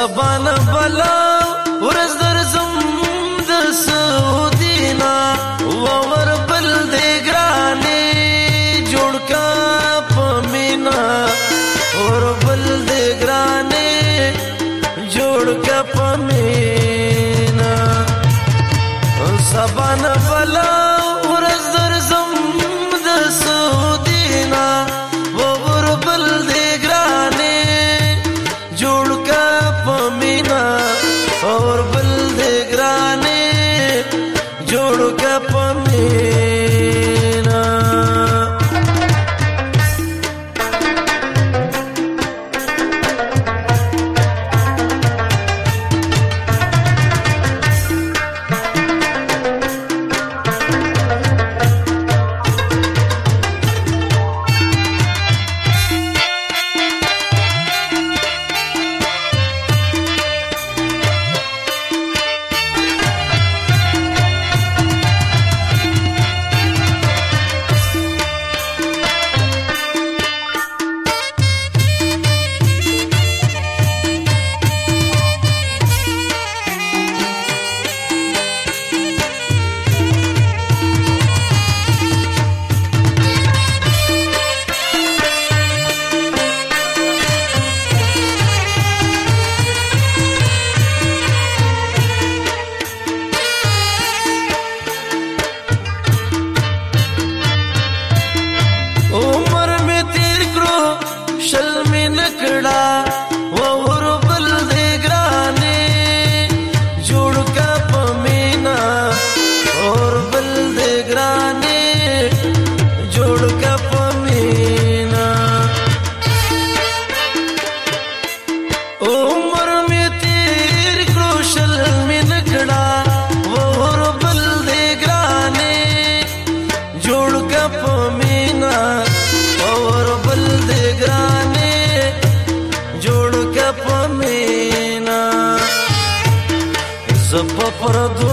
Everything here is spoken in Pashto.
سبان بلا ورز درزم د سعودینا وور بل دې ګرانه جوړ کا پمینا اور بل دې ګرانه جوړ کا پمینا سبان بلا شل مې نکړه زپ پر دو